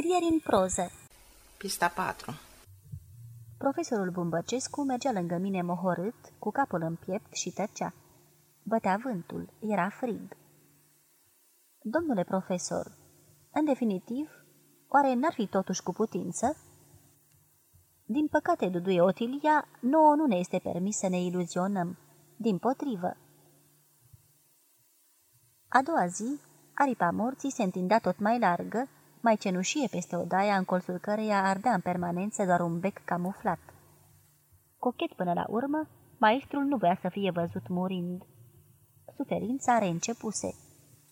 Scrieri în proză Pista 4 Profesorul Bumbăcescu mergea lângă mine mohorât, cu capul în piept și tăcea. Bătea vântul, era frig. Domnule profesor, în definitiv, oare n-ar fi totuși cu putință? Din păcate, Duduie Otilia, nouă nu ne este permis să ne iluzionăm. Din potrivă. A doua zi, aripa morții se întindea tot mai largă, mai cenușie peste odaia în colțul căreia ardea în permanență doar un bec camuflat. Cochet până la urmă, maestrul nu voia să fie văzut murind. Suferința reîncepuse.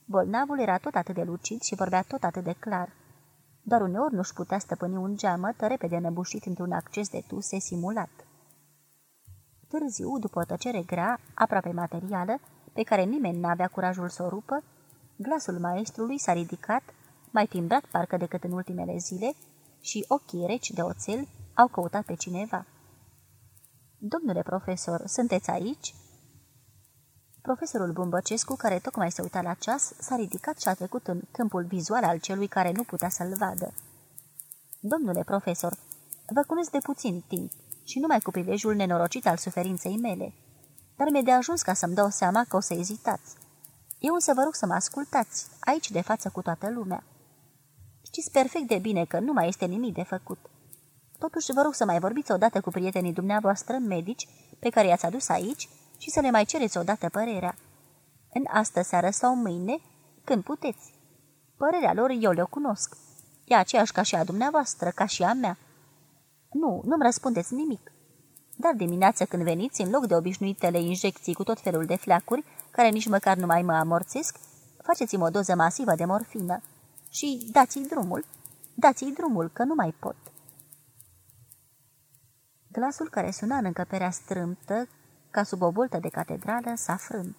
Bolnavul era tot atât de lucid și vorbea tot atât de clar. Doar uneori nu-și putea stăpâni un geamăt repede năbușit într-un acces de tuse simulat. Târziu, după o tăcere grea, aproape materială, pe care nimeni n-avea curajul să o rupă, glasul maestrului s-a ridicat, mai timbrat parcă decât în ultimele zile, și ochii reci de oțel au căutat pe cineva. Domnule profesor, sunteți aici?" Profesorul Bumbăcescu, care tocmai se uita la ceas, s-a ridicat și a trecut în câmpul vizual al celui care nu putea să-l vadă. Domnule profesor, vă cunosc de puțin timp și numai cu prilejul nenorocit al suferinței mele, dar mi-e de ajuns ca să-mi dau seama că o să ezitați. Eu însă vă rog să mă ascultați, aici de față cu toată lumea. Știți perfect de bine că nu mai este nimic de făcut. Totuși vă rog să mai vorbiți odată cu prietenii dumneavoastră medici pe care i-ați adus aici și să le mai cereți odată părerea. În astă seară sau mâine, când puteți. Părerea lor eu le-o cunosc. E aceeași ca și a dumneavoastră, ca și a mea. Nu, nu-mi răspundeți nimic. Dar dimineața când veniți, în loc de obișnuitele injecții cu tot felul de fleacuri, care nici măcar nu mai mă amorțesc, faceți-mi o doză masivă de morfină. Și dați-i drumul. Dați-i drumul, că nu mai pot. Glasul care suna în încăperea strâmtă, ca sub o boltă de catedrală, s-a frânt.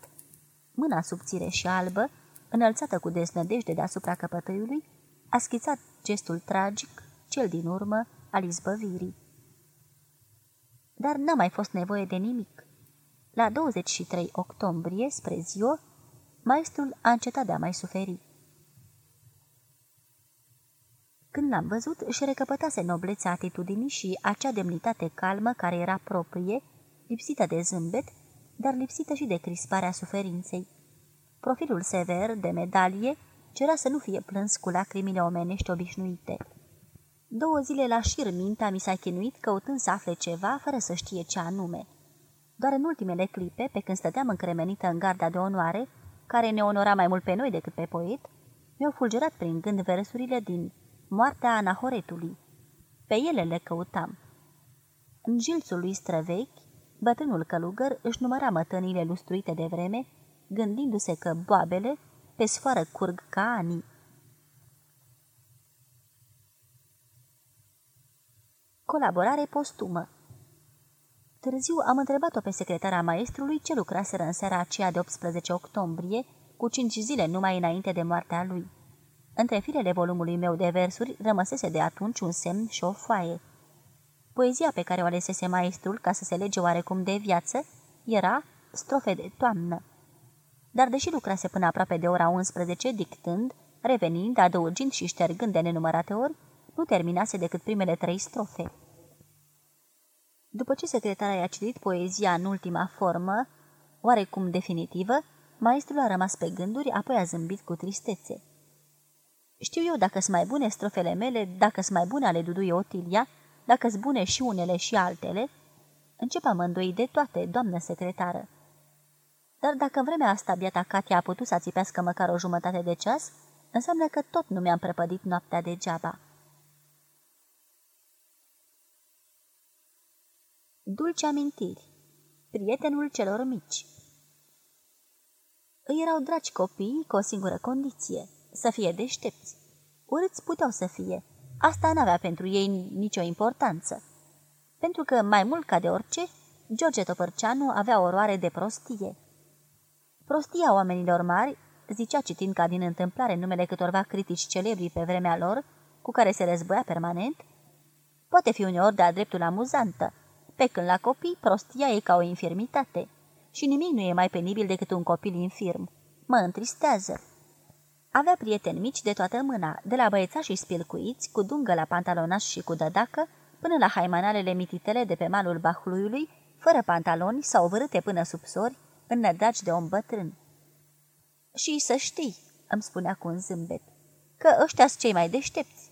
Mâna subțire și albă, înălțată cu deznădejde deasupra căpătâiului, a schițat gestul tragic, cel din urmă, al izbăvirii. Dar n-a mai fost nevoie de nimic. La 23 octombrie, spre ziua, maestrul a încetat de a mai suferi. Când l-am văzut, își recăpătase noblețea atitudinii și acea demnitate calmă care era proprie, lipsită de zâmbet, dar lipsită și de crisparea suferinței. Profilul sever, de medalie, cerea să nu fie plâns cu lacrimile omenești obișnuite. Două zile la șir mintea mi s-a chinuit căutând să afle ceva, fără să știe ce anume. Doar în ultimele clipe, pe când stăteam încremenită în garda de onoare, care ne onora mai mult pe noi decât pe poet, mi-au fulgerat prin gând versurile din Moartea Anahoretului. Pe ele le căutam. În jilțul lui străvechi, bătrânul călugăr își număra mătănile lustruite de vreme, gândindu-se că boabele pe sfoară curg ca anii. Colaborare postumă Târziu am întrebat-o pe secretara maestrului ce lucraseră în seara aceea de 18 octombrie, cu cinci zile numai înainte de moartea lui. Între firele volumului meu de versuri rămăsese de atunci un semn și o foaie. Poezia pe care o alesese maestrul ca să se lege oarecum de viață era strofe de toamnă. Dar deși lucrase până aproape de ora 11, dictând, revenind, adăugind și ștergând de nenumărate ori, nu terminase decât primele trei strofe. După ce secretara i-a citit poezia în ultima formă, oarecum definitivă, maestrul a rămas pe gânduri, apoi a zâmbit cu tristețe. Știu eu dacă sunt mai bune strofele mele, dacă sunt mai bune ale Duduie Otilia, dacă sunt bune și unele și altele. Încep amândoi de toate, doamnă secretară. Dar dacă în vremea asta biata Katia a putut să țipească măcar o jumătate de ceas, înseamnă că tot nu mi-am prăpădit noaptea degeaba. Dulce amintiri Prietenul celor mici Îi erau dragi copii cu o singură condiție, să fie deștepți. Urâți puteau să fie, asta n-avea pentru ei nicio importanță. Pentru că, mai mult ca de orice, George Topărceanu avea oroare de prostie. Prostia oamenilor mari, zicea citind ca din întâmplare numele câtorva critici celebri pe vremea lor, cu care se războia permanent, poate fi uneori de-a dreptul amuzantă, pe când la copii prostia e ca o infirmitate și nimic nu e mai penibil decât un copil infirm. Mă întristează. Avea prieteni mici de toată mâna, de la băiețași spilcuiți, cu dungă la pantalonaș și cu dădacă, până la haimanalele mititele de pe malul Bahluiului, fără pantaloni sau vârâte până sub sori, în nădragi de om bătrân. Și să știi, îmi spunea cu un zâmbet, că ăștia sunt cei mai deștepți.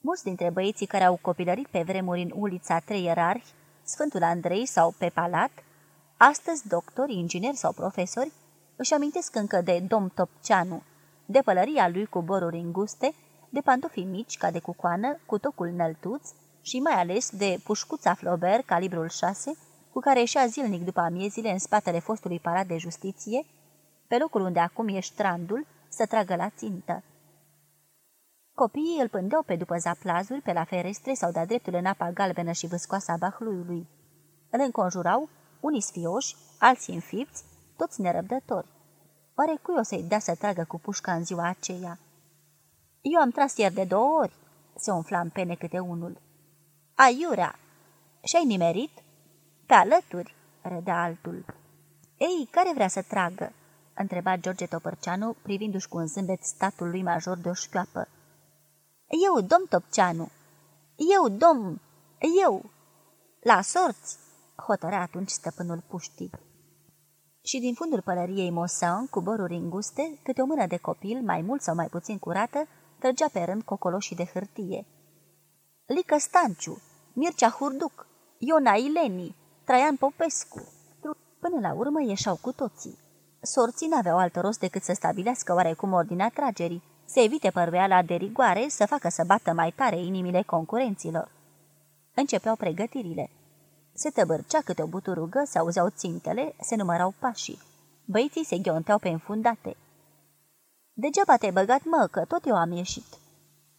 Mulți dintre băieții care au copilărit pe vremuri în ulița Trei Ierarhi, Sfântul Andrei sau pe Palat, astăzi doctori, ingineri sau profesori, își amintesc încă de Dom Topceanu, de pălăria lui cu boruri înguste, de pantofii mici ca de cucoană, cu tocul năltuț și mai ales de pușcuța Flaubert calibrul 6, cu care ieșea zilnic după amiezile în spatele fostului palat de justiție, pe locul unde acum e strandul, să tragă la țintă. Copiii îl pândeau pe după zaplazuri, pe la ferestre sau de-a dreptul în apa galbenă și vâscoasa bahluiului. Îl înconjurau, unii sfioși, alții înfipți, toți nerăbdători. Oare cui o să-i dea să tragă cu pușca în ziua aceea? Eu am tras ieri de două ori, se umfla în pene câte unul. Aiurea! Și-ai nimerit? Pe alături, râdea altul. Ei, care vrea să tragă? întreba George Topărceanu, privindu-și cu un zâmbet statul lui major de o șchioapă. Eu, domn Topceanu! Eu, domn! Eu! La sorți! hotărea atunci stăpânul puștii. Și din fundul pălăriei Mosan, cu boruri înguste, câte o mână de copil, mai mult sau mai puțin curată, trăgea pe rând cocoloșii de hârtie. Lică Stanciu, Mircea Hurduc, Iona Ileni, Traian Popescu. Până la urmă ieșau cu toții. Sorții n-aveau alt rost decât să stabilească oarecum ordinea tragerii, să evite părveala de rigoare, să facă să bată mai tare inimile concurenților. Începeau pregătirile. Se tăbărcea câte o buturugă, se auzeau țintele, se numărau pașii. Băiții se ghionteau pe înfundate. Degeaba te-ai băgat, mă, că tot eu am ieșit."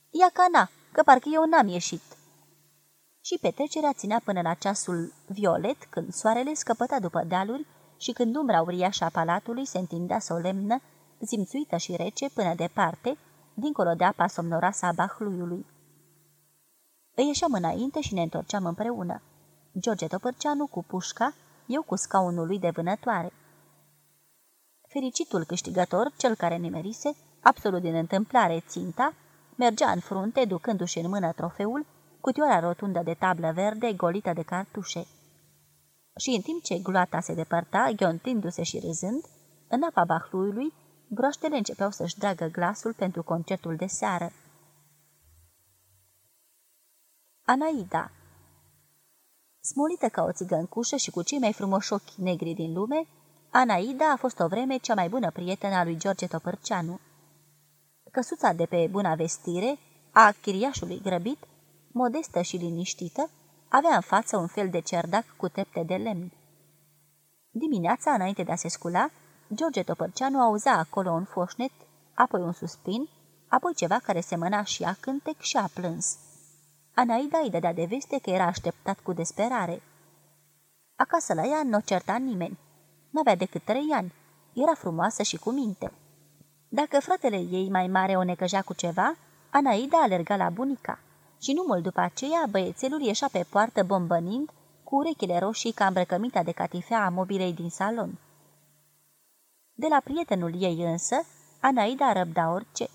Ia ca na, că parcă eu n-am ieșit." Și petrecerea ținea până la ceasul violet, când soarele scăpăta după dealuri și când umbra uriașă a palatului se întindea solemnă, zimțuită și rece până departe, dincolo de apa somnoroasă a bahluiului. Îi ieșeam înainte și ne întorceam împreună. George Topărceanu cu pușca, eu cu scaunul lui de vânătoare. Fericitul câștigător, cel care nimerise, absolut din întâmplare ținta, mergea în frunte, ducându-și în mână trofeul, cutioara rotundă de tablă verde, golită de cartușe. Și în timp ce gloata se depărta, ghiontindu-se și râzând, în apa bahluiului, broaștele începeau să-și dragă glasul pentru concertul de seară. Anaida Smolită ca o țigăncușă și cu cei mai frumoși ochi negri din lume, Anaida a fost o vreme cea mai bună prietenă a lui George Topărceanu. Căsuța de pe bună vestire, a chiriașului grăbit, modestă și liniștită, avea în față un fel de cerdac cu tepte de lemn. Dimineața, înainte de a se scula, George Topărceanu auza acolo un foșnet, apoi un suspin, apoi ceva care semăna și a cântec și a plâns. Anaida îi dădea de veste că era așteptat cu desperare. Acasă la ea nu certa nimeni. N-avea decât trei ani. Era frumoasă și cu minte. Dacă fratele ei mai mare o necăjea cu ceva, Anaida alerga la bunica. Și nu mult după aceea, băiețelul ieșea pe poartă bombănind, cu urechile roșii ca îmbrăcămita de catifea a mobilei din salon. De la prietenul ei însă, Anaida răbda orice.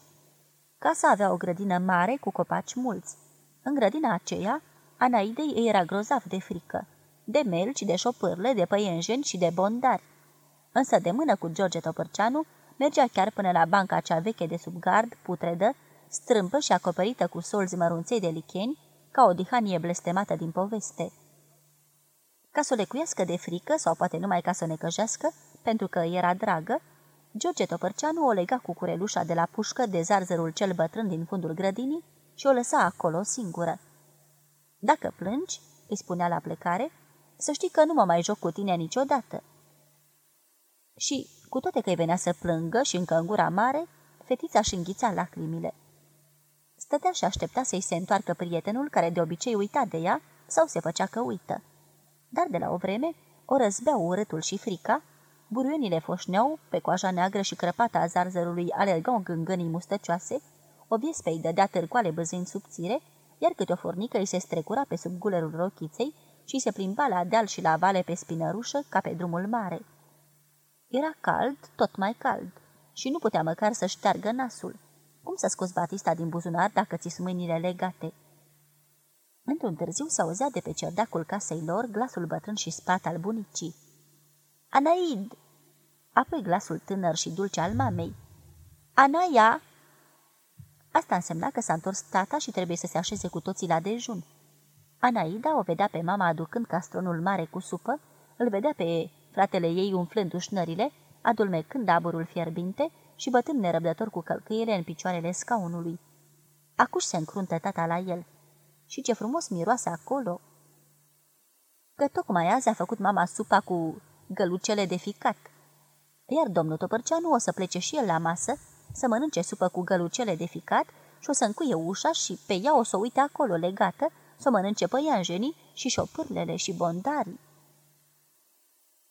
Casa avea o grădină mare cu copaci mulți. În grădina aceea, Anaidei îi era grozav de frică, de melci, de șopârle, de păienjeni și de bondari. Însă de mână cu George Topărceanu mergea chiar până la banca cea veche de sub gard, putredă, strâmpă și acoperită cu solzi mărunței de licheni, ca o dihanie blestemată din poveste. Ca să o lecuiască de frică, sau poate numai ca să o necăjească, pentru că era dragă, George Topărceanu o lega cu curelușa de la pușcă de zarzărul cel bătrân din fundul grădinii și o lăsa acolo singură. Dacă plângi, îi spunea la plecare, să știi că nu mă mai joc cu tine niciodată. Și, cu toate că îi venea să plângă și încă în gura mare, fetița își înghița lacrimile. Stătea și aștepta să-i se întoarcă prietenul care de obicei uita de ea sau se făcea că uită. Dar de la o vreme o răzbeau urâtul și frica, buruienile foșneau, pe coaja neagră și crăpată a zarzărului alergau gângânii mustăcioase, o viespă îi dădea târcoale băzând subțire, iar câte o fornică îi se strecura pe sub gulerul rochiței și se plimba la deal și la vale pe spinărușă ca pe drumul mare. Era cald, tot mai cald. și nu putea măcar să șteargă nasul. Cum să scoți Batista din buzunar dacă ți sunt mâinile legate? Într-un târziu se auzea de pe cerdacul casei lor glasul bătrân și sprat al bunicii. Anaid! Apoi glasul tânăr și dulce al mamei. Anaia! Asta însemna că s-a întors tata și trebuie să se așeze cu toții la dejun. Anaida o vedea pe mama aducând castronul mare cu supă, îl vedea pe fratele ei umflând ușnările, adulmecând aburul fierbinte și bătând nerăbdător cu călcâiele în picioarele scaunului. Acuși se încruntă tata la el. Și ce frumos miroase acolo! Că tocmai azi a făcut mama supa cu gălucele de ficat. Iar domnul Topărceanu o să plece și el la masă, să mănânce supă cu gălucele de ficat și o să încuie ușa și pe ea o să o uite acolo legată, să mănânce păianjenii și șopârlele și bondarii.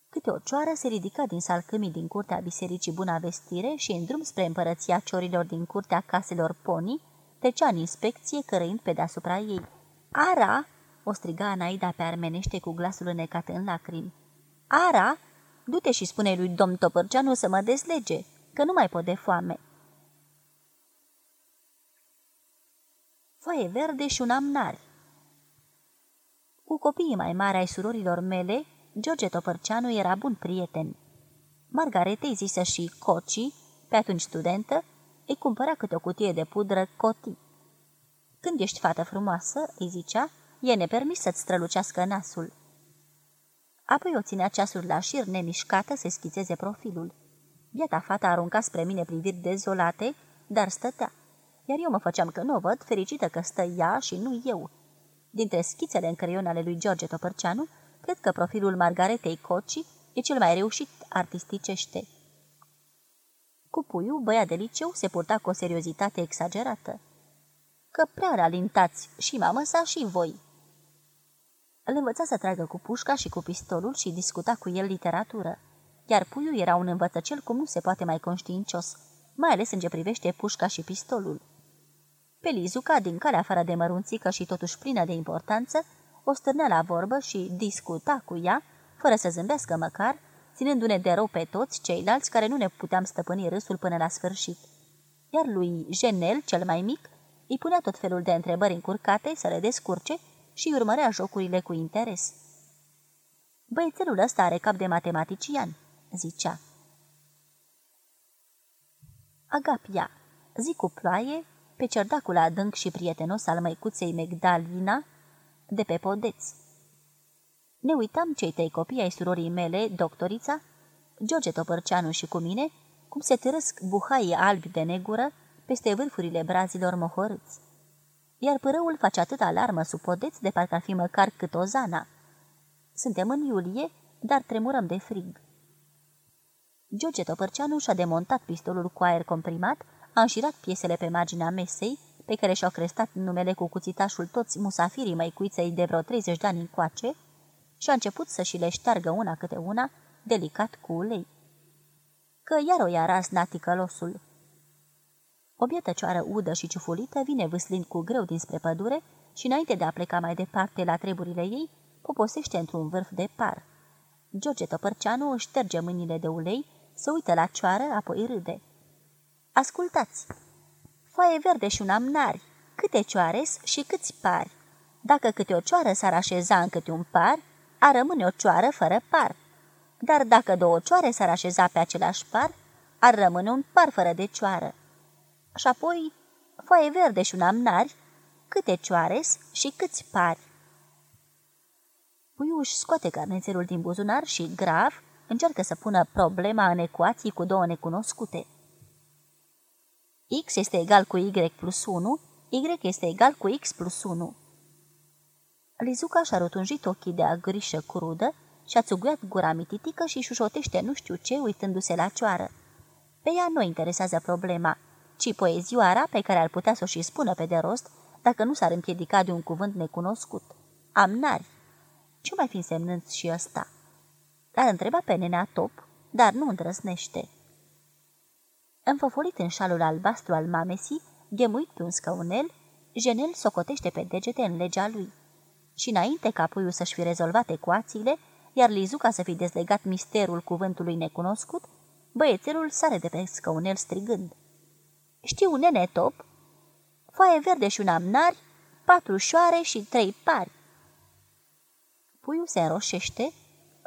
Câte o cioară se ridica din salcâmii din curtea bisericii Buna Vestire și în drum spre împărăția ciorilor din curtea caselor Poni, trecea în inspecție cărăind pe deasupra ei. Ara!" o striga Anaida pe armenește cu glasul înecat în lacrimi. Ara, du-te și spune lui domn Topărceanu să mă deslege, că nu mai pot de foame." Foaie verde și un amnar Cu copiii mai mari ai surorilor mele, George Topărceanu era bun prieten. Margaretei zisă și Coci, pe atunci studentă, îi cumpăra câte o cutie de pudră Coti. Când ești fată frumoasă, îi zicea, e nepermis să-ți strălucească nasul. Apoi o ținea ceasul la șir nemișcată să schițeze profilul. Biata fata arunca spre mine priviri dezolate, dar stătea. Iar eu mă făceam că nu o văd, fericită că stă ea și nu eu. Dintre schițele în creion ale lui George Topărceanu, cred că profilul Margaretei Coci e cel mai reușit artisticește. Cu puiul, băia de liceu se purta cu o seriozitate exagerată. Că prea ralintați și mamă sa și voi, îl învăța să tragă cu pușca și cu pistolul și discuta cu el literatură. Iar puiul era un învățăcel cum nu se poate mai conștiincios, mai ales în ce privește pușca și pistolul. Pe Lizuca, din care afară de mărunțică și totuși plină de importanță, o stârnea la vorbă și discuta cu ea, fără să zâmbească măcar, ținându-ne de rău pe toți ceilalți care nu ne puteam stăpâni râsul până la sfârșit. Iar lui Jenel, cel mai mic, îi punea tot felul de întrebări încurcate să le descurce și urmărea jocurile cu interes. Băiețelul ăsta are cap de matematician," zicea. Agapia, zi cu ploaie, pe cerdacul adânc și prietenos al măicuței Megdalina, de pe podeț. Ne uitam cei trei copii ai surorii mele, doctorița, George Topărceanu și cu mine, cum se târăsc buhaii albi de negură peste vârfurile brazilor mohorâți iar părăul face atât alarmă sub podeț de parcă ar fi măcar cât o zana. Suntem în iulie, dar tremurăm de frig. George Topărceanu și-a demontat pistolul cu aer comprimat, a înșirat piesele pe marginea mesei, pe care și-au crestat numele cu cuțitașul toți musafirii măicuiței de vreo 30 de ani încoace, și a început să și le șteargă una câte una, delicat cu ulei. Că iar o ia ras naticălosul. O bietă cioară udă și ciufulită vine vâslind cu greu dinspre pădure și înainte de a pleca mai departe la treburile ei, poposește într-un vârf de par. George Topărceanu își șterge mâinile de ulei, se uită la cioară, apoi râde. Ascultați! Foaie verde și un amnari, câte cioares și câți pari. Dacă câte o cioară s-ar așeza în câte un par, ar rămâne o cioară fără par. Dar dacă două cioare s-ar așeza pe același par, ar rămâne un par fără de cioară și apoi foaie verde și un amnari, câte cioares și câți pari. Puiul își scoate carnețelul din buzunar și, grav, încearcă să pună problema în ecuații cu două necunoscute. X este egal cu Y plus 1, Y este egal cu X plus 1. Lizuca și-a rotunjit ochii de agrișă crudă și-a țuguiat gura mititică și șușotește nu știu ce uitându-se la cioară. Pe ea nu interesează problema, ci poezioara pe care ar putea să o și spună pe de rost dacă nu s-ar împiedica de un cuvânt necunoscut. Amnari. Ce mai fi însemnând și ăsta? L-ar întreba pe nenea top, dar nu îndrăznește. Înfăfolit în șalul albastru al mamesii, ghemuit pe un scăunel, Jenel socotește pe degete în legea lui. Și înainte ca puiul să-și fi rezolvat ecuațiile, iar Lizuca să fi dezlegat misterul cuvântului necunoscut, Băiețelul sare de pe scăunel strigând. Știu, nene top, foaie verde și un amnari, patru șoare și trei pari. Puiul se înroșește,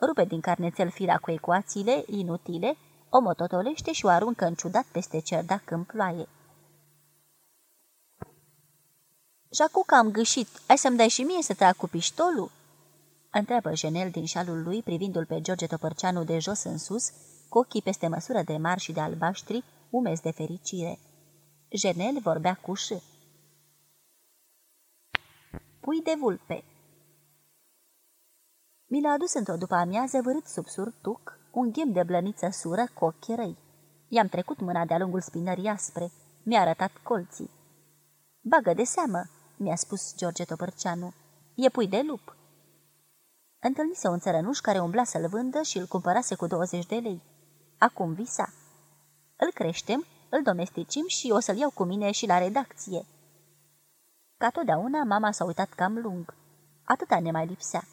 rupe din carnețel fira cu ecuațiile inutile, o mototolește și o aruncă în ciudat peste cerdac în ploaie. Și acum că am gâșit, ai să-mi dai și mie să trag cu piștolul?" întreabă Jenel din șalul lui, privindu-l pe George Topărceanu de jos în sus, cu ochii peste măsură de mari și de albaștri, umezi de fericire. Jenel vorbea cu ș. Pui de vulpe Mi l-a adus într-o după amiază vărât sub surtuc, un ghem de blăniță sură cu ochi răi. I-am trecut mâna de-a lungul spinării aspre. Mi-a arătat colții. Bagă de seamă, mi-a spus George Topărceanu. E pui de lup. Întâlnise un țărănuș care umbla să-l vândă și îl cumpărase cu 20 de lei. Acum visa. Îl creștem, îl domesticim și o să-l iau cu mine și la redacție. Ca totdeauna, mama s-a uitat cam lung. Atâta ne mai lipsea.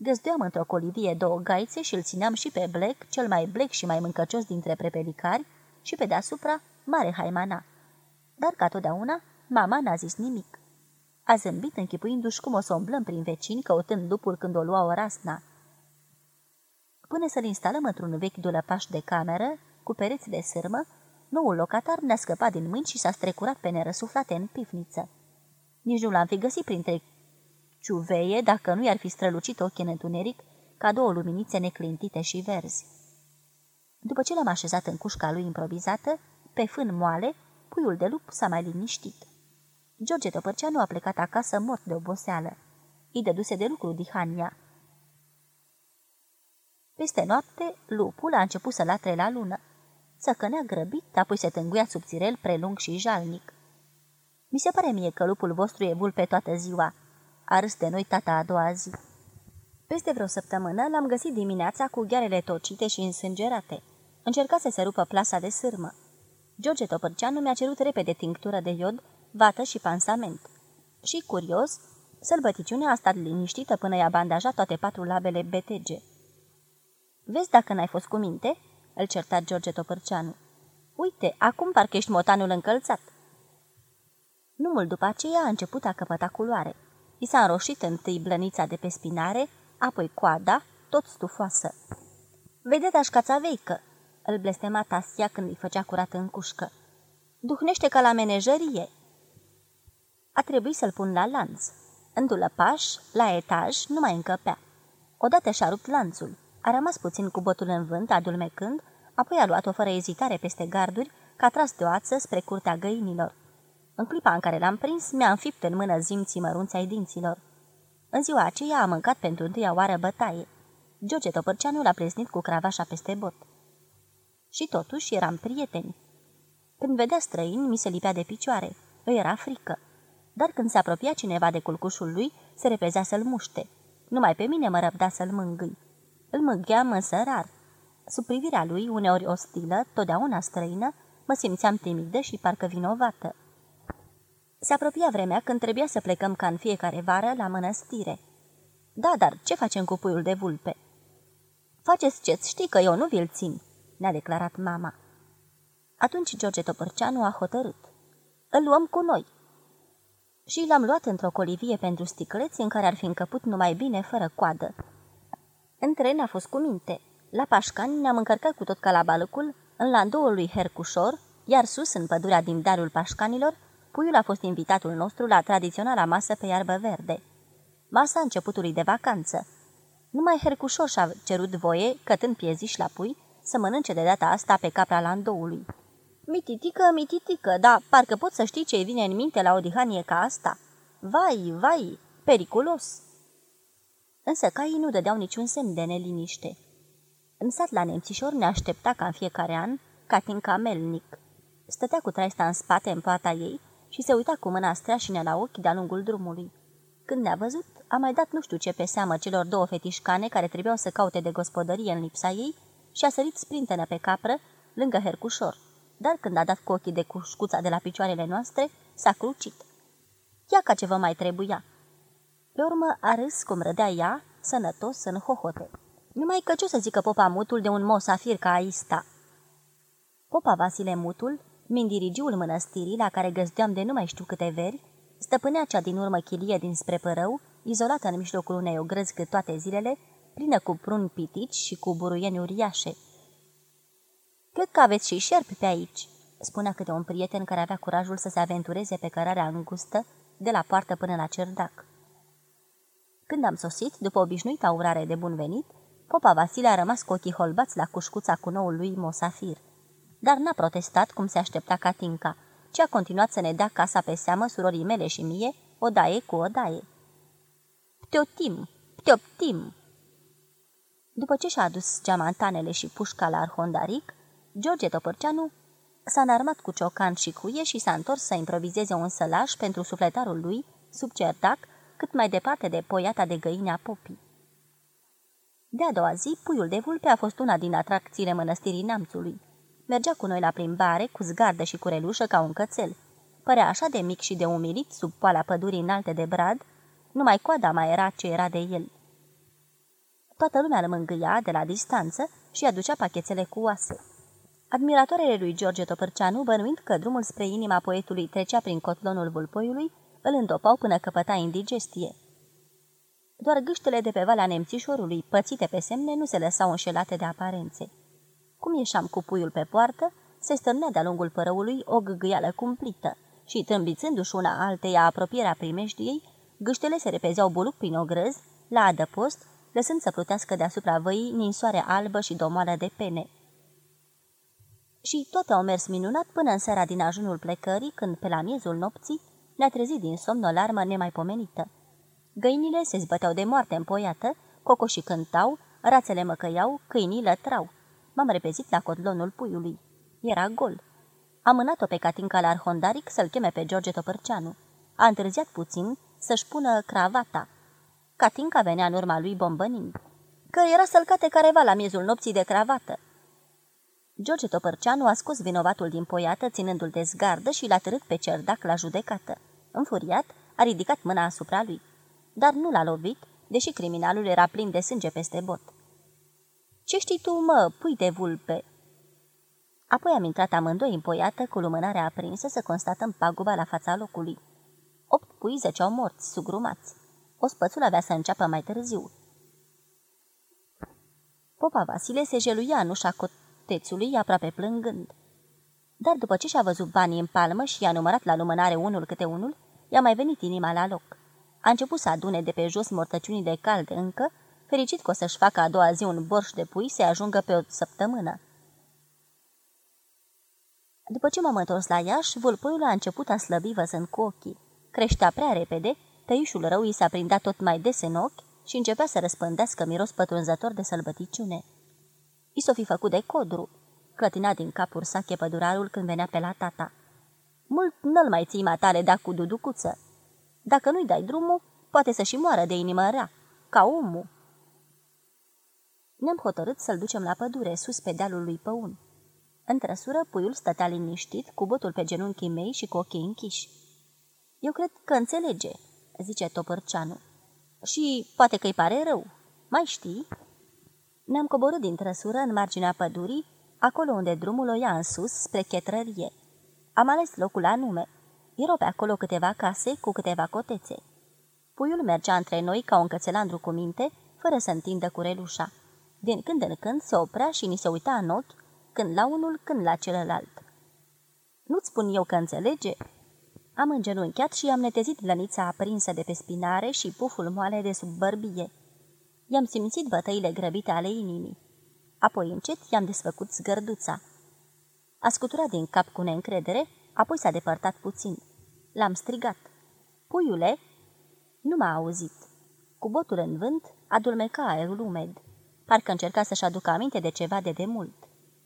Găzduiam într-o colivie două gaițe și îl țineam și pe Black, cel mai Black și mai mâncăcios dintre prepelicari, și pe deasupra, mare haimana. Dar, ca totdeauna, mama n-a zis nimic. A zâmbit închipuindu-și cum o să umblăm prin vecini, căutând lupul când o lua o rasna. Până să-l instalăm într-un vechi dulăpaș de cameră, cu pereți de sârmă, noul locatar ne-a scăpat din mâini și s-a strecurat pe nerăsuflate în pivniță. Nici nu l-am fi găsit printre ciuveie dacă nu i-ar fi strălucit ochii în întuneric ca două luminițe neclintite și verzi. După ce l-am așezat în cușca lui improvizată, pe fân moale, puiul de lup s-a mai liniștit. George Topărceanu a plecat acasă mort de oboseală. Îi dăduse de lucru dihania. Peste noapte, lupul a început să latre la lună. Țăcănea grăbit, apoi se tânguia subțirel prelung și jalnic. Mi se pare mie că lupul vostru e vulpe toată ziua," a râs de noi tata a doua zi. Peste vreo săptămână l-am găsit dimineața cu ghearele tocite și însângerate. Încerca să se rupă plasa de sârmă. George Topărceanu mi-a cerut repede tinctură de iod, vată și pansament. Și, curios, sălbăticiunea a stat liniștită până i-a bandajat toate patru labele BTG. Vezi dacă n-ai fost cu minte?" îl certa George Topărceanu. Uite, acum parcă ești motanul încălțat." Nu mult după aceea a început a căpăta culoare. I s-a înroșit întâi blănița de pe spinare, apoi coada, tot stufoasă. Vedeți veică!" îl blestema Tasia când îi făcea curat în cușcă. Duhnește ca la menejărie!" A trebuit să-l pun la lanț. În dulăpaș, la etaj, nu mai încăpea. Odată și-a rupt lanțul. A rămas puțin cu botul în vânt, adulmecând, apoi a luat-o fără ezitare peste garduri, ca tras de oață spre curtea găinilor. În clipa în care l-am prins, mi-a înfipt în mână zimții mărunți ai dinților. În ziua aceea a mâncat pentru întâia oară bătaie. George Topărceanu l-a preznit cu cravașa peste bot. Și totuși eram prieteni. Când vedea străini, mi se lipea de picioare. Îi era frică. Dar când se apropia cineva de culcușul lui, se repezea să-l muște. Numai pe mine mă răbda să-l mângâi. Îl mângheam însă rar. Sub privirea lui, uneori ostilă, totdeauna străină, mă simțeam timidă și parcă vinovată. Se apropia vremea când trebuia să plecăm ca în fiecare vară la mănăstire. Da, dar ce facem cu puiul de vulpe? Faceți ce știi că eu nu vi-l țin, ne-a declarat mama. Atunci George Topărceanu a hotărât. Îl luăm cu noi. Și l-am luat într-o colivie pentru sticleți în care ar fi încăput numai bine, fără coadă. În tren a fost cu minte. La Pașcani ne-am încărcat cu tot calabalăcul, în landoul lui Hercușor, iar sus, în pădurea din darul Pașcanilor, puiul a fost invitatul nostru la tradiționala masă pe iarbă verde. Masa începutului de vacanță. Numai Hercușor și-a cerut voie, cătând pieziș la pui, să mănânce de data asta pe capra landoului. Mititică, mititică, da, parcă pot să știi ce vine în minte la o dihanie ca asta. Vai, vai, periculos! Însă caii nu dădeau niciun semn de neliniște. În sat la nemțișor ne aștepta ca în fiecare an Catinca Melnic. Stătea cu traista în spate în poata ei și se uita cu mâna streașină la ochi de-a lungul drumului. Când ne-a văzut, a mai dat nu știu ce pe seamă celor două fetișcane care trebuiau să caute de gospodărie în lipsa ei și a sărit sprintenă pe capră, lângă Hercușor. Dar când a dat cu ochii de cușcuța de la picioarele noastre, s-a crucit. Ia ca ce vă mai trebuia. Pe urmă a râs cum râdea ea, sănătos în hohote. Numai că ce o să zică popa mutul de un mosafir ca aista? Popa Vasile Mutul, mindirigiul mănăstirii, la care găzdeam de nu mai știu câte veri, stăpânea cea din urmă chilie dinspre Părău, izolată în mijlocul unei ogrăzi cât toate zilele, plină cu pruni pitici și cu buruieni uriașe. Cred că aveți și șerpi pe aici," spunea câte un prieten care avea curajul să se aventureze pe cărarea îngustă de la poartă până la cerdac. Când am sosit, după obișnuita urare de bun venit, popa Vasile a rămas cu ochii holbați la cușcuța cu noul lui Mosafir. Dar n-a protestat cum se aștepta Catinca, ci a continuat să ne dea casa pe seamă surorii mele și mie, o daie cu o daie. Pteotim! Pteoptim! După ce și-a adus geamantanele și pușca la Arhondaric, George Topărceanu s-a înarmat cu ciocan și cuie și s-a întors să improvizeze un sălaș pentru sufletarul lui, sub cerdac, cât mai departe de poiata de găine a popii. De-a doua zi, puiul de vulpe a fost una din atracțiile mănăstirii Namțului. Mergea cu noi la plimbare, cu zgardă și cu relușă ca un cățel. Părea așa de mic și de umilit sub poala pădurii înalte de brad, numai coada mai era ce era de el. Toată lumea îl mângâia de la distanță și aducea pachetele cu oase. Admiratoarele lui George Topărceanu, bănuind că drumul spre inima poetului trecea prin cotlonul vulpoiului, îl îndopau până căpăta indigestie. Doar gâștele de pe valea nemțișorului, pățite pe semne, nu se lăsau înșelate de aparențe. Cum ieșeam cu puiul pe poartă, se stârnea de-a lungul părăului o gâgâială cumplită și, trâmbițându-și una alteia apropierea primejdiei, gâștele se repezeau buluc prin ogrăz, la adăpost, lăsând să plutească deasupra văii ninsoare albă și domoală de pene. Și toate au mers minunat până în seara din ajunul plecării, când, pe la miezul nopții, ne-a trezit din somn o larmă nemaipomenită. Găinile se zbăteau de moarte împoiată, cocoșii cântau, rațele măcăiau, câinii lătrau. M-am repezit la cotlonul puiului. Era gol. Am mânat-o pe Catinca la Arhondaric să-l cheme pe George Topărceanu. A întârziat puțin să-și pună cravata. Catinca venea în urma lui bombănind. Că era să-l cate careva la miezul nopții de cravată. George Topărceanu a scos vinovatul din poiată, ținându-l de zgardă și l-a târât pe cerdac la judecată. Înfuriat, a ridicat mâna asupra lui, dar nu l-a lovit, deși criminalul era plin de sânge peste bot. Ce știi tu, mă, pui de vulpe?" Apoi am intrat amândoi în poiată, cu lumânarea aprinsă, să constatăm paguba la fața locului. Opt pui zeceau morți, sugrumați. O spățul avea să înceapă mai târziu. Popa Vasile se jeluia în ușa cotețului, aproape plângând. Dar după ce și-a văzut banii în palmă și i-a numărat la lumânare unul câte unul, i-a mai venit inima la loc. A început să adune de pe jos mortăciunii de calde încă, fericit că o să-și facă a doua zi un borș de pui să ajungă pe o săptămână. După ce m-am întors la Iași, vulpoiul a început a slăbi văzând cu ochii. Creștea prea repede, tăișul rău i s-a prindat tot mai des în ochi și începea să răspândească miros pătrunzător de sălbăticiune. I s-o fi făcut de codru, clătina din cap ursache pădurarul când venea pe la tata. Mult nu-l mai ții matale da cu duducuță. Dacă nu-i dai drumul, poate să și moară de inimă rea, ca omul. Ne-am hotărât să-l ducem la pădure, sus pe dealul lui Păun. În trăsură, puiul stătea liniștit, cu botul pe genunchii mei și cu ochii închiși. Eu cred că înțelege," zice Topărceanu. Și poate că-i pare rău. Mai știi?" Ne-am coborât din trăsură în marginea pădurii, acolo unde drumul o ia în sus, spre chetrărie. Am ales locul anume. Erau pe acolo câteva case cu câteva cotețe. Puiul mergea între noi ca un cățelandru cu minte, fără să întindă cu relușa. Din când în când se oprea și ni se uita în ochi, când la unul, când la celălalt. Nu-ți spun eu că înțelege?" Am îngenunchiat și am netezit lănița aprinsă de pe spinare și puful moale de sub bărbie. I-am simțit bătăile grăbite ale inimii. Apoi încet i-am desfăcut zgărduța. A scuturat din cap cu neîncredere, apoi s-a depărtat puțin. L-am strigat. Puiule? Nu m-a auzit. Cu botul în vânt, adulmeca aerul umed. Parcă încerca să-și aducă aminte de ceva de demult.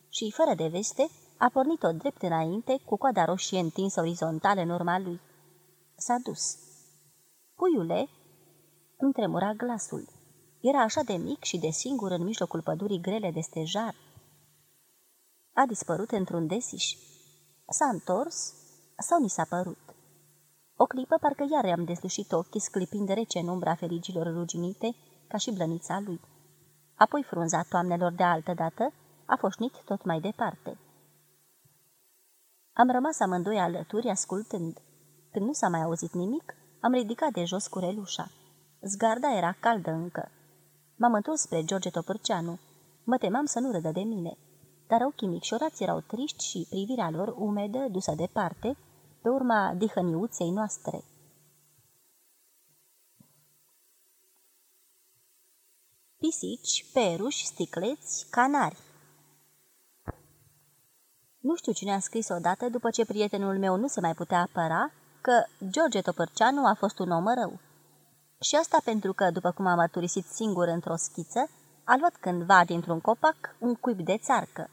Și, fără de veste, a pornit-o drept înainte, cu coada roșie întinsă orizontal în urma lui. S-a dus. Puiule? Îmi tremura glasul. Era așa de mic și de singur în mijlocul pădurii grele de stejar. A dispărut într-un desiș. S-a întors sau ni s-a părut? O clipă parcă iar am deslușit ochii sclipind rece în umbra feligilor ruginite, ca și blănița lui. Apoi frunza toamnelor de altă dată a foșnit tot mai departe. Am rămas amândoi alături, ascultând. Când nu s-a mai auzit nimic, am ridicat de jos curelușa. Zgarda era caldă încă. M-am întors spre George Topârceanu. Mă temam să nu râdă de mine, dar ochii micșorați erau triști și privirea lor umedă, dusă departe, pe urma dihăniuței noastre. Pisici, peruși, sticleți, canari Nu știu cine a scris odată, după ce prietenul meu nu se mai putea apăra, că George Topărceanu a fost un om rău. Și asta pentru că, după cum a mărturisit singur într-o schiță, a luat cândva dintr-un copac un cuib de țarcă.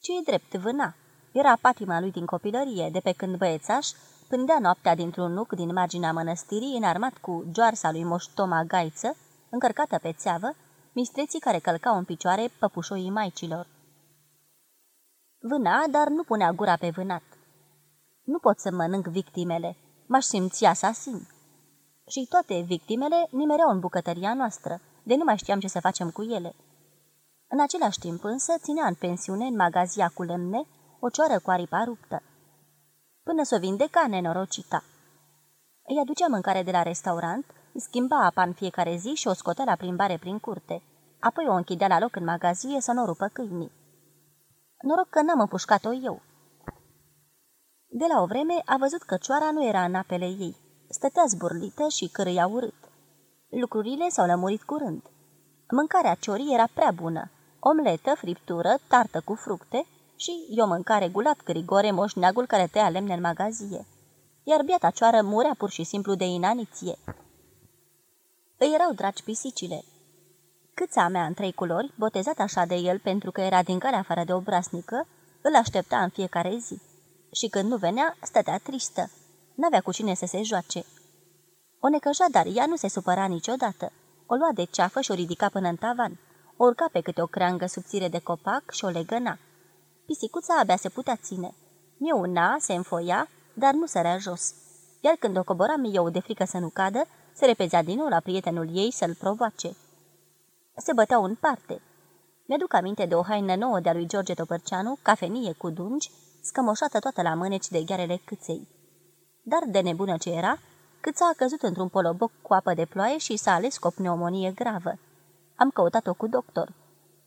Ce e drept vâna? Era patima lui din copilărie, de pe când băiețaș pândea noaptea dintr-un nuc din marginea mănăstirii, înarmat cu joarsa lui Moș Toma Gaiță, încărcată pe țeavă, mistreții care călcau în picioare păpușoii maicilor. Vâna, dar nu punea gura pe vânat. Nu pot să mănânc victimele, m-aș simți asasin. Și toate victimele nimereau în bucătăria noastră, de nu mai știam ce să facem cu ele. În același timp însă ținea în pensiune, în magazia cu lemne, o cioară cu aripa ruptă. Până s-o vindeca nenorocita. Îi aducea mâncare de la restaurant, îi schimba apa în fiecare zi și o scotea la plimbare prin curte. Apoi o închidea la loc în magazie să nu rupă câinii. Noroc că n-am împușcat-o eu. De la o vreme a văzut că cioara nu era în apele ei. Stătea zburlită și cărăia urât. Lucrurile s-au lămurit curând. Mâncarea ciorii era prea bună. Omletă, friptură, tartă cu fructe și eu mânca regulat Grigore moșneagul care tăia lemne în magazie. Iar biata cioară murea pur și simplu de inaniție. Îi erau dragi pisicile. Câța mea în trei culori, botezat așa de el pentru că era din care afară de obrasnică, îl aștepta în fiecare zi. Și când nu venea, stătea tristă. N-avea cu cine să se joace. O necăja, dar ea nu se supăra niciodată. O lua de ceafă și o ridica până în tavan. O urca pe câte o creangă subțire de copac și o legăna. Pisicuța abia se putea ține. Miuna, se înfoia, dar nu sărea jos. Iar când o coboram eu de frică să nu cadă, se repezea din nou la prietenul ei să-l provoace. Se băteau în parte. Mi-aduc aminte de o haină nouă de-a lui George Topărceanu, cafenie cu dungi, scămoșată toată la mâneci de ghearele câței. Dar de nebună ce era, câța a căzut într-un poloboc cu apă de ploaie și s-a ales cu o pneumonie gravă. Am căutat-o cu doctor.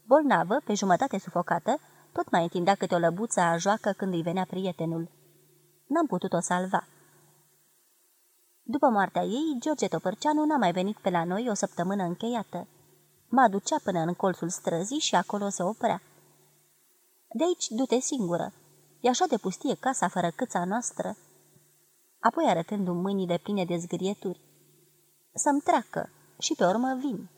Bolnavă, pe jumătate sufocată, tot mai întindea câte o lăbuță a joacă când îi venea prietenul. N-am putut-o salva. După moartea ei, George Topărceanu n-a mai venit pe la noi o săptămână încheiată. Mă aducea până în colțul străzii și acolo se oprea. De aici du-te singură. E așa de pustie casa fără câța noastră. Apoi arătându-mi mâinile pline de zgârieturi. Să-mi treacă și pe urmă vin.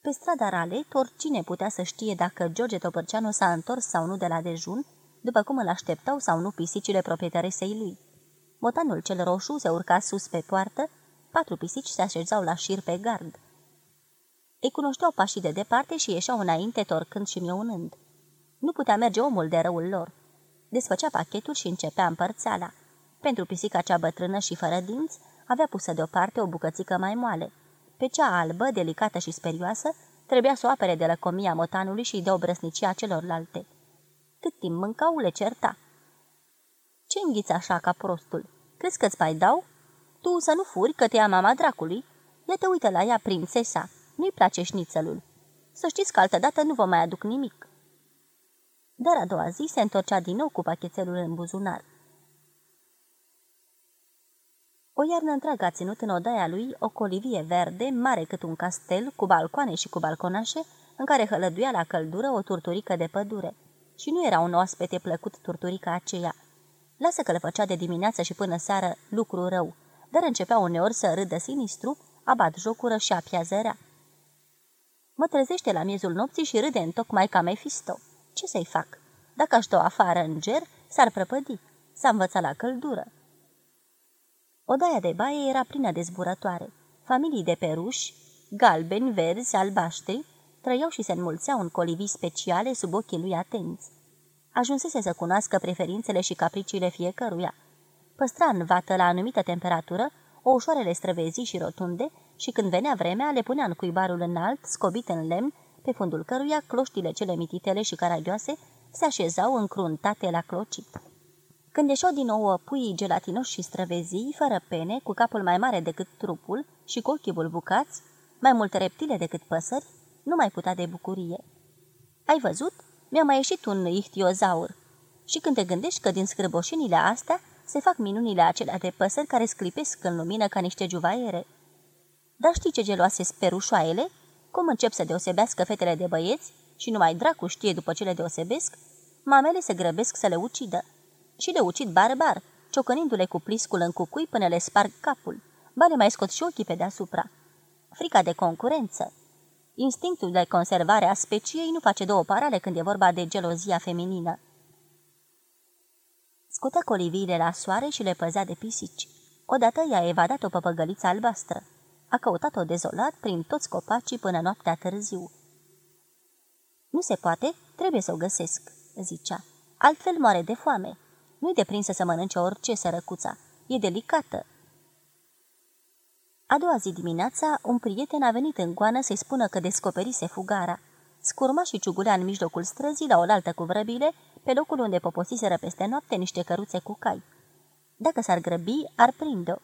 Pe strada Ralet, oricine putea să știe dacă George Topărceanu s-a întors sau nu de la dejun, după cum îl așteptau sau nu pisicile proprietaresei lui. Motanul cel roșu se urca sus pe poartă, patru pisici se așezau la șir pe gard. Îi cunoșteau pașii de departe și ieșeau înainte torcând și mieunând. Nu putea merge omul de răul lor. Desfăcea pachetul și începea împărțeala. Pentru pisica cea bătrână și fără dinți, avea pusă deoparte o bucățică mai moale. Pe cea albă, delicată și sperioasă, trebuia să o apere de lăcomia motanului și de obrăsnicia celorlalte. Cât timp mâncau, le certa. Ce înghiți așa ca prostul? Crezi că-ți mai dau? Tu să nu furi, că te ia mama dracului. Ia te uită la ea, prințesa. Nu-i place șnițelul. Să știți că altădată nu vă mai aduc nimic. Dar a doua zi se întorcea din nou cu pachetelul în buzunar. O iarnă întreagă a ținut în odaia lui o colivie verde, mare cât un castel, cu balcoane și cu balconașe, în care hălăduia la căldură o turturică de pădure. Și nu era un oaspete plăcut turturica aceea. Lasă că le făcea de dimineață și până seară lucru rău, dar începea uneori să râdă sinistru, abat jocură și apiazărea. Mă trezește la miezul nopții și râde întocmai ca Mephisto. Ce să-i fac? Dacă aș afară în ger, s-ar prăpădi. S-a învățat la căldură. Odaia de baie era plină de zburătoare. Familii de peruși, galbeni, verzi, albaștri, trăiau și se înmulțeau în colivii speciale sub ochii lui atenți. Ajunsese să cunoască preferințele și capriciile fiecăruia. Păstra în vată la anumită temperatură o ușoarele străvezii și rotunde și când venea vremea le punea în cuibarul înalt, scobit în lemn, pe fundul căruia cloștile cele mititele și caragioase se așezau încruntate la clocit. Când ieșau din nou puii gelatinoși și străvezii, fără pene, cu capul mai mare decât trupul și cu ochii bulbucați, mai multe reptile decât păsări, nu mai putea de bucurie. Ai văzut? Mi-a mai ieșit un ihtiozaur. Și când te gândești că din scrăboșinile astea se fac minunile acelea de păsări care sclipesc în lumină ca niște juvaiere. Dar știi ce geloase sperușoaiele? Cum încep să deosebească fetele de băieți și numai dracu știe după ce le deosebesc, mamele se grăbesc să le ucidă. Și le ucid barbar, ciocănindu-le cu pliscul în cucui până le sparg capul. Ba le mai scot și ochii pe deasupra. Frica de concurență. Instinctul de conservare a speciei nu face două parale când e vorba de gelozia feminină. Scutea coliviile la soare și le păzea de pisici. Odată i-a evadat o păpăgăliță albastră. A căutat-o dezolat prin toți copacii până noaptea târziu. Nu se poate, trebuie să o găsesc," zicea. Altfel moare de foame. Nu-i deprinsă să mănânce orice sărăcuța. E delicată." A doua zi dimineața, un prieten a venit în goană să-i spună că descoperise fugara. Scurma și ciugulea în mijlocul străzii, la oaltă cu vrăbile, pe locul unde poposiseră peste noapte niște căruțe cu cai. Dacă s-ar grăbi, ar prinde-o